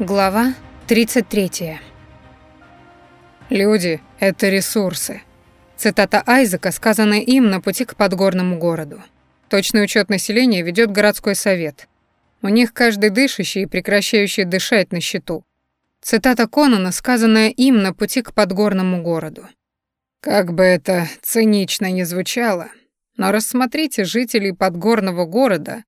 Глава 33. «Люди — это ресурсы». Цитата Айзека, сказанная им на пути к подгорному городу. Точный учет населения ведет городской совет. У них каждый дышащий и прекращающий дышать на счету. Цитата Конана, сказанная им на пути к подгорному городу. Как бы это цинично ни звучало, но рассмотрите жителей подгорного города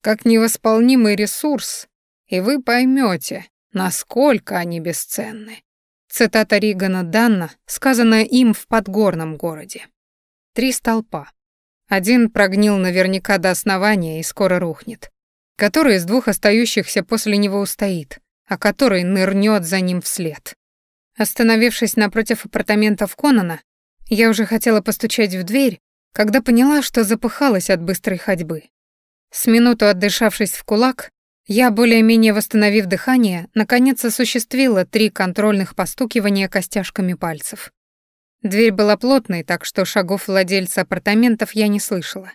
как невосполнимый ресурс, и вы поймете, насколько они бесценны. Цитата Ригана Данна, сказанная им в подгорном городе. Три столпа. Один прогнил наверняка до основания и скоро рухнет. Который из двух остающихся после него устоит, а который нырнет за ним вслед. Остановившись напротив апартаментов Конана, я уже хотела постучать в дверь, когда поняла, что запыхалась от быстрой ходьбы. С минуту отдышавшись в кулак, я, более-менее восстановив дыхание, наконец осуществила три контрольных постукивания костяшками пальцев. Дверь была плотной, так что шагов владельца апартаментов я не слышала.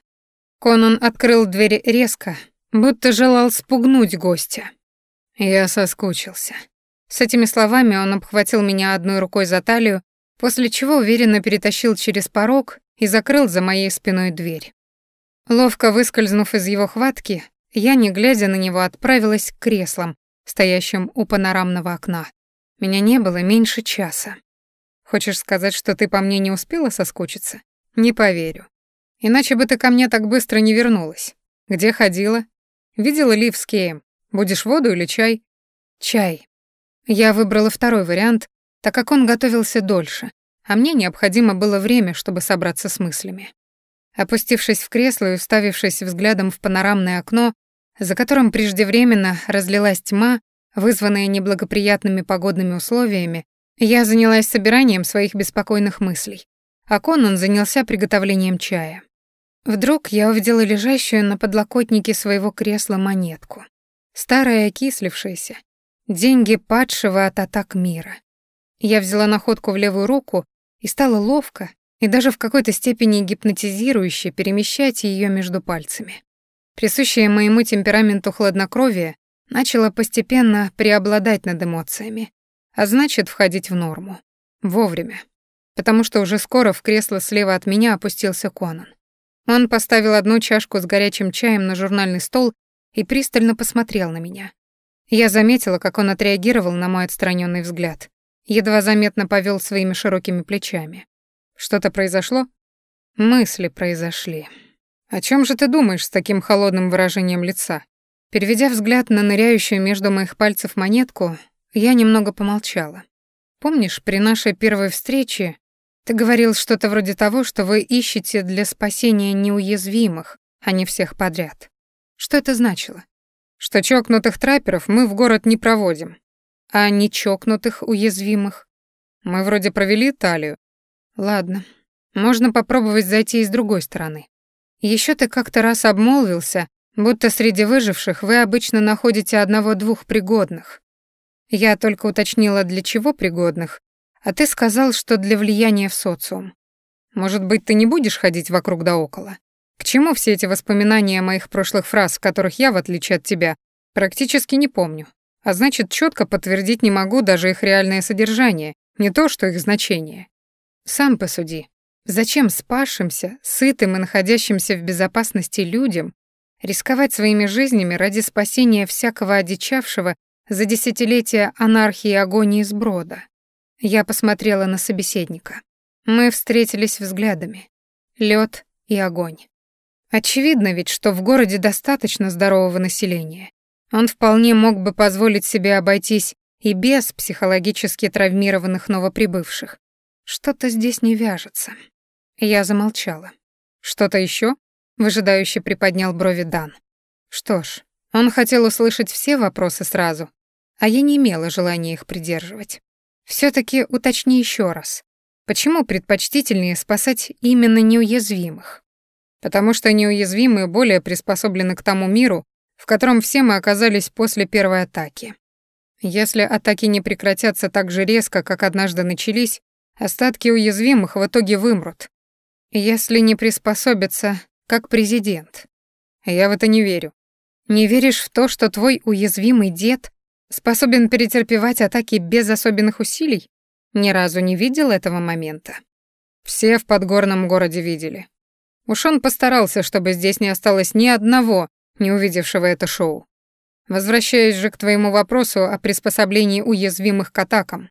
Конан открыл дверь резко, будто желал спугнуть гостя. Я соскучился. С этими словами он обхватил меня одной рукой за талию, после чего уверенно перетащил через порог и закрыл за моей спиной дверь. Ловко выскользнув из его хватки, я, не глядя на него, отправилась к креслам, стоящим у панорамного окна. Меня не было меньше часа. Хочешь сказать, что ты по мне не успела соскучиться? Не поверю. Иначе бы ты ко мне так быстро не вернулась. Где ходила? Видела Лив с Кеем? Будешь воду или чай? Чай. Я выбрала второй вариант, так как он готовился дольше, а мне необходимо было время, чтобы собраться с мыслями. Опустившись в кресло и уставившись взглядом в панорамное окно, за которым преждевременно разлилась тьма, вызванная неблагоприятными погодными условиями, я занялась собиранием своих беспокойных мыслей, а Конан занялся приготовлением чая. Вдруг я увидела лежащую на подлокотнике своего кресла монетку. Старая окислившаяся. Деньги падшего от атак мира. Я взяла находку в левую руку и стала ловко и даже в какой-то степени гипнотизирующе перемещать ее между пальцами присущее моему темпераменту хладнокровие, начало постепенно преобладать над эмоциями, а значит, входить в норму. Вовремя. Потому что уже скоро в кресло слева от меня опустился Конан. Он поставил одну чашку с горячим чаем на журнальный стол и пристально посмотрел на меня. Я заметила, как он отреагировал на мой отстраненный взгляд. Едва заметно повел своими широкими плечами. Что-то произошло? Мысли произошли. «О чем же ты думаешь с таким холодным выражением лица?» Переведя взгляд на ныряющую между моих пальцев монетку, я немного помолчала. «Помнишь, при нашей первой встрече ты говорил что-то вроде того, что вы ищете для спасения неуязвимых, а не всех подряд. Что это значило? Что чокнутых трапперов мы в город не проводим, а не чокнутых уязвимых. Мы вроде провели талию. Ладно, можно попробовать зайти и с другой стороны. Еще ты как-то раз обмолвился, будто среди выживших вы обычно находите одного-двух пригодных. Я только уточнила, для чего пригодных, а ты сказал, что для влияния в социум. Может быть, ты не будешь ходить вокруг да около? К чему все эти воспоминания о моих прошлых фраз, которых я, в отличие от тебя, практически не помню? А значит, четко подтвердить не могу даже их реальное содержание, не то что их значение. Сам посуди. Зачем спасшимся, сытым и находящимся в безопасности людям рисковать своими жизнями ради спасения всякого одичавшего за десятилетия анархии и агонии сброда? Я посмотрела на собеседника. Мы встретились взглядами. Лед и огонь. Очевидно ведь, что в городе достаточно здорового населения. Он вполне мог бы позволить себе обойтись и без психологически травмированных новоприбывших. Что-то здесь не вяжется. Я замолчала. «Что-то еще? выжидающе приподнял брови Дан. Что ж, он хотел услышать все вопросы сразу, а я не имела желания их придерживать. все таки уточни еще раз. Почему предпочтительнее спасать именно неуязвимых? Потому что неуязвимые более приспособлены к тому миру, в котором все мы оказались после первой атаки. Если атаки не прекратятся так же резко, как однажды начались, остатки уязвимых в итоге вымрут, если не приспособиться, как президент. Я в это не верю. Не веришь в то, что твой уязвимый дед Способен перетерпевать атаки без особенных усилий? Ни разу не видел этого момента. Все в подгорном городе видели. Уж он постарался, чтобы здесь не осталось ни одного, не увидевшего это шоу. Возвращаясь же к твоему вопросу о приспособлении уязвимых к атакам.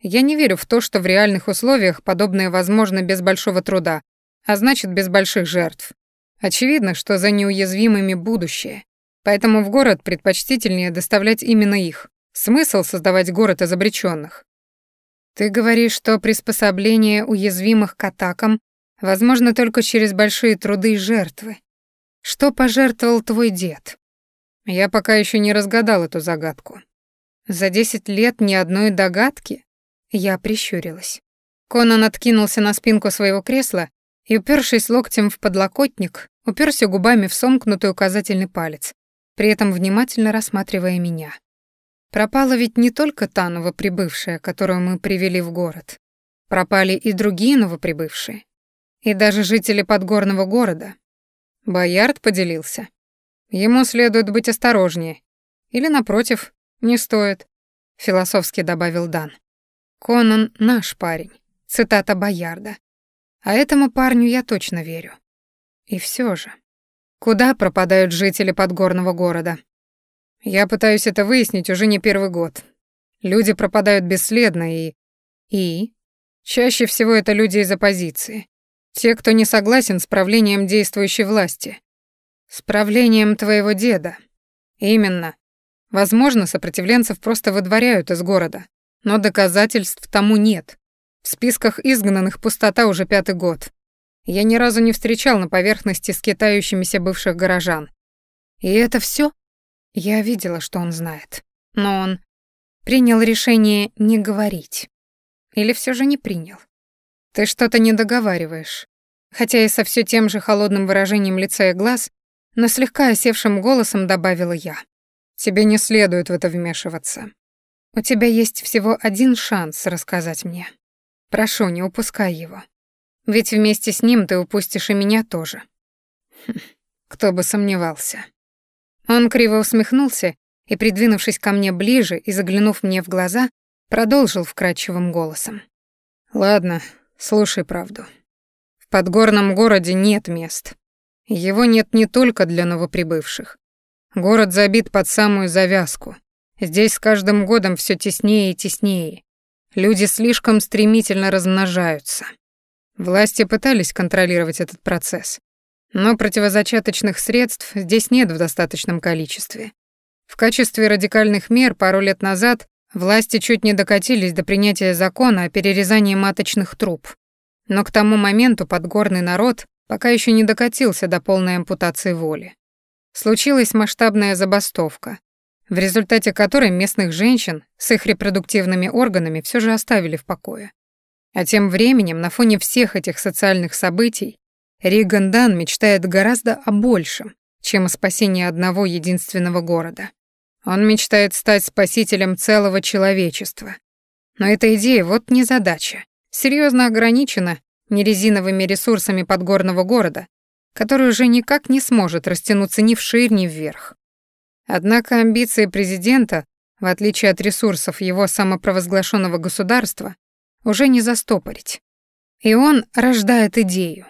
Я не верю в то, что в реальных условиях подобное возможно без большого труда, а значит, без больших жертв. Очевидно, что за неуязвимыми будущее. Поэтому в город предпочтительнее доставлять именно их. Смысл создавать город из обречённых. Ты говоришь, что приспособление уязвимых к атакам возможно только через большие труды и жертвы. Что пожертвовал твой дед? Я пока еще не разгадал эту загадку. За десять лет ни одной догадки? Я прищурилась. Конан откинулся на спинку своего кресла и, упершись локтем в подлокотник, уперся губами в сомкнутый указательный палец, при этом внимательно рассматривая меня. Пропала ведь не только та новоприбывшая, которую мы привели в город. Пропали и другие новоприбывшие. И даже жители подгорного города. Боярд поделился. Ему следует быть осторожнее. Или, напротив, не стоит, — философски добавил Дан. Конан — наш парень. Цитата Боярда. А этому парню я точно верю. И все же. Куда пропадают жители подгорного города? Я пытаюсь это выяснить уже не первый год. Люди пропадают бесследно и... И? Чаще всего это люди из оппозиции. Те, кто не согласен с правлением действующей власти. С правлением твоего деда. Именно. Возможно, сопротивленцев просто выдворяют из города, но доказательств тому нет. В списках изгнанных пустота уже пятый год. Я ни разу не встречал на поверхности скитающимися бывших горожан. И это все? Я видела, что он знает. Но он принял решение не говорить. Или все же не принял? Ты что-то не договариваешь. Хотя и со все тем же холодным выражением лица и глаз но слегка осевшим голосом добавила я. «Тебе не следует в это вмешиваться. У тебя есть всего один шанс рассказать мне. Прошу, не упускай его. Ведь вместе с ним ты упустишь и меня тоже». Хм, кто бы сомневался. Он криво усмехнулся и, придвинувшись ко мне ближе и заглянув мне в глаза, продолжил вкрадчивым голосом. «Ладно, слушай правду. В подгорном городе нет мест. Его нет не только для новоприбывших. Город забит под самую завязку. Здесь с каждым годом все теснее и теснее. Люди слишком стремительно размножаются. Власти пытались контролировать этот процесс, но противозачаточных средств здесь нет в достаточном количестве. В качестве радикальных мер пару лет назад власти чуть не докатились до принятия закона о перерезании маточных труб. Но к тому моменту подгорный народ пока еще не докатился до полной ампутации воли. Случилась масштабная забастовка, в результате которой местных женщин с их репродуктивными органами все же оставили в покое. А тем временем, на фоне всех этих социальных событий, Риган Дан мечтает гораздо о большем, чем о спасении одного единственного города. Он мечтает стать спасителем целого человечества. Но эта идея вот не задача. Серьезно ограничена нерезиновыми ресурсами подгорного города, который уже никак не сможет растянуться ни вширь, ни вверх. Однако амбиции президента, в отличие от ресурсов его самопровозглашенного государства, уже не застопорить. И он рождает идею.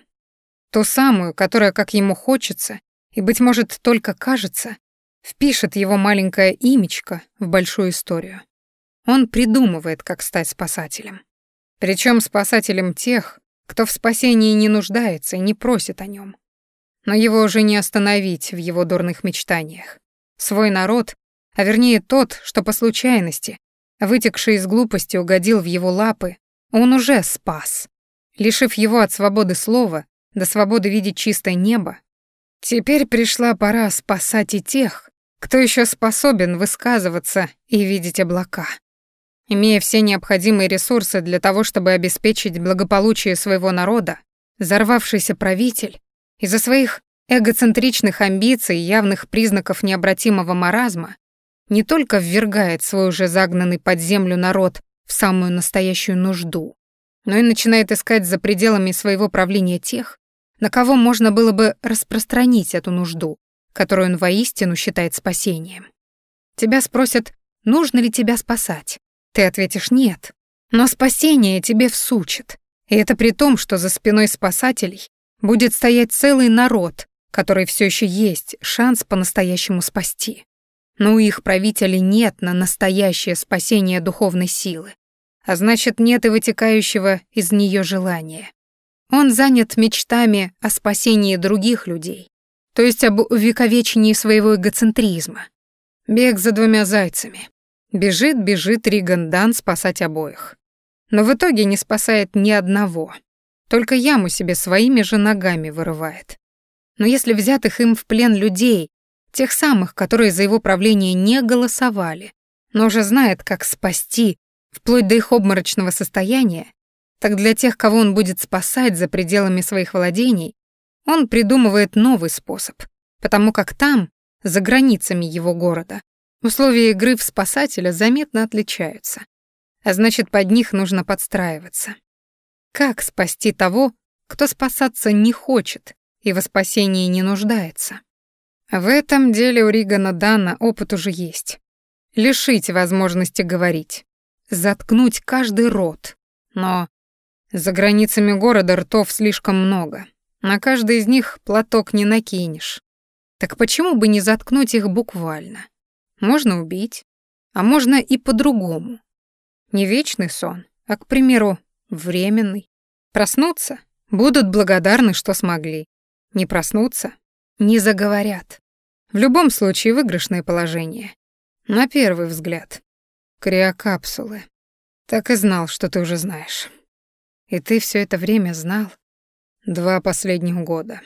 Ту самую, которая, как ему хочется, и, быть может, только кажется, впишет его маленькое имечко в большую историю. Он придумывает, как стать спасателем. Причем спасателем тех, кто в спасении не нуждается и не просит о нем. Но его уже не остановить в его дурных мечтаниях. Свой народ, а вернее тот, что по случайности, вытекший из глупости, угодил в его лапы, он уже спас. Лишив его от свободы слова до свободы видеть чистое небо, теперь пришла пора спасать и тех, кто еще способен высказываться и видеть облака. Имея все необходимые ресурсы для того, чтобы обеспечить благополучие своего народа, взорвавшийся правитель из-за своих эгоцентричных амбиций и явных признаков необратимого маразма не только ввергает свой уже загнанный под землю народ в самую настоящую нужду, но и начинает искать за пределами своего правления тех, на кого можно было бы распространить эту нужду, которую он воистину считает спасением. Тебя спросят, нужно ли тебя спасать. Ты ответишь «нет». Но спасение тебе всучит. И это при том, что за спиной спасателей будет стоять целый народ, который все еще есть шанс по-настоящему спасти. Но у их правителей нет на настоящее спасение духовной силы. А значит, нет и вытекающего из нее желания. Он занят мечтами о спасении других людей, то есть об увековечении своего эгоцентризма. Бег за двумя зайцами. Бежит, бежит Риган Дан спасать обоих. Но в итоге не спасает ни одного. Только яму себе своими же ногами вырывает. Но если взятых им в плен людей, тех самых, которые за его правление не голосовали, но уже знает, как спасти, вплоть до их обморочного состояния, так для тех, кого он будет спасать за пределами своих владений, он придумывает новый способ, потому как там, за границами его города, условия игры в спасателя заметно отличаются. А значит, под них нужно подстраиваться. Как спасти того, кто спасаться не хочет и во спасении не нуждается? В этом деле у Ригана Дана опыт уже есть. Лишить возможности говорить, заткнуть каждый рот. Но за границами города ртов слишком много. На каждый из них платок не накинешь. Так почему бы не заткнуть их буквально? Можно убить, а можно и по-другому. Не вечный сон, а, к примеру, временный. Проснуться, будут благодарны, что смогли. Не проснуться, не заговорят. В любом случае выигрышное положение. На первый взгляд. Криокапсулы. Так и знал, что ты уже знаешь. И ты все это время знал? Два последних года.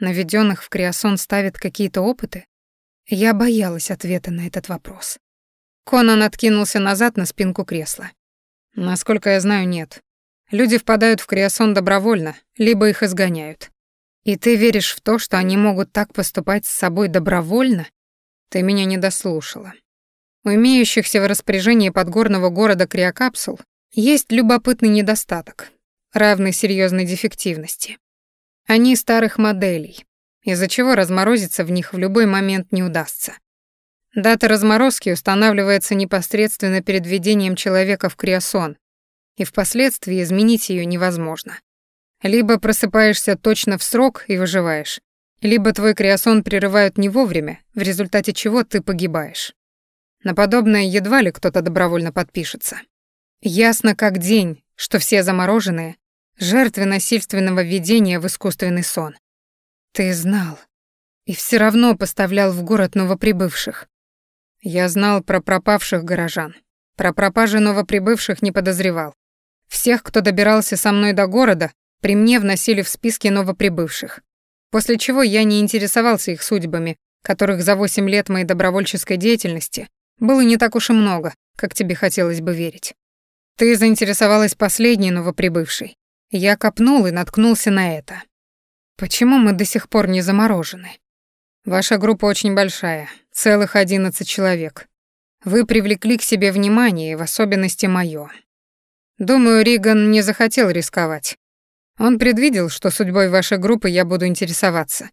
Наведенных в криосон ставят какие-то опыты? Я боялась ответа на этот вопрос. Конан откинулся назад на спинку кресла. Насколько я знаю, нет. Люди впадают в криосон добровольно, либо их изгоняют. И ты веришь в то, что они могут так поступать с собой добровольно? Ты меня не дослушала. У имеющихся в распоряжении подгорного города криокапсул есть любопытный недостаток, равный серьезной дефективности. Они старых моделей, из-за чего разморозиться в них в любой момент не удастся. Дата разморозки устанавливается непосредственно перед введением человека в криосон, и впоследствии изменить ее невозможно. Либо просыпаешься точно в срок и выживаешь, либо твой криосон прерывают не вовремя, в результате чего ты погибаешь. На подобное едва ли кто-то добровольно подпишется. Ясно как день, что все замороженные — жертвы насильственного введения в искусственный сон. Ты знал. И все равно поставлял в город новоприбывших. Я знал про пропавших горожан. Про пропажи новоприбывших не подозревал. Всех, кто добирался со мной до города, при мне вносили в списки новоприбывших. После чего я не интересовался их судьбами, которых за 8 лет моей добровольческой деятельности было не так уж и много, как тебе хотелось бы верить. Ты заинтересовалась последней новоприбывшей. Я копнул и наткнулся на это. Почему мы до сих пор не заморожены? Ваша группа очень большая, целых одиннадцать человек. Вы привлекли к себе внимание, в особенности моё. Думаю, Риган не захотел рисковать. Он предвидел, что судьбой вашей группы я буду интересоваться.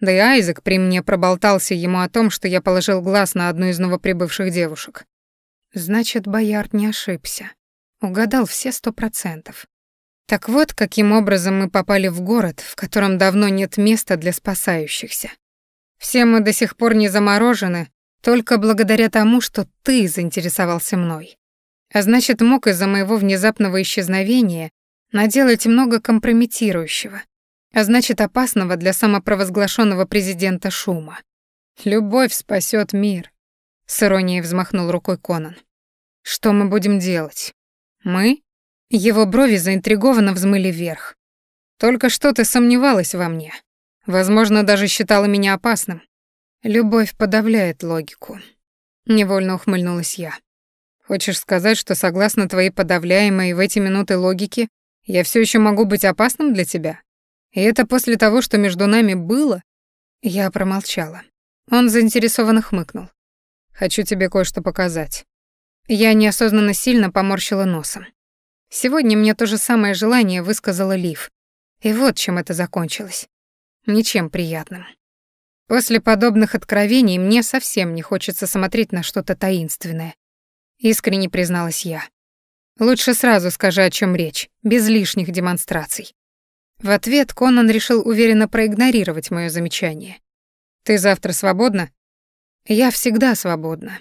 Да и Айзек при мне проболтался ему о том, что я положил глаз на одну из новоприбывших девушек. Значит, Боярд не ошибся. Угадал все сто процентов. Так вот, каким образом мы попали в город, в котором давно нет места для спасающихся. Все мы до сих пор не заморожены только благодаря тому, что ты заинтересовался мной. А значит, мог из-за моего внезапного исчезновения наделать много компрометирующего, а значит, опасного для самопровозглашенного президента шума. Любовь спасет мир, с иронией взмахнул рукой Конан. Что мы будем делать? Мы? Его брови заинтригованно взмыли вверх. Только что ты сомневалась во мне. Возможно, даже считала меня опасным. Любовь подавляет логику. Невольно ухмыльнулась я. Хочешь сказать, что согласно твоей подавляемой в эти минуты логике, я все еще могу быть опасным для тебя? И это после того, что между нами было? Я промолчала. Он заинтересованно хмыкнул. Хочу тебе кое-что показать. Я неосознанно сильно поморщила носом. Сегодня мне то же самое желание высказала Лив. И вот чем это закончилось. Ничем приятным. После подобных откровений мне совсем не хочется смотреть на что-то таинственное. Искренне призналась я. Лучше сразу скажи, о чем речь, без лишних демонстраций. В ответ Конан решил уверенно проигнорировать мое замечание. «Ты завтра свободна?» «Я всегда свободна.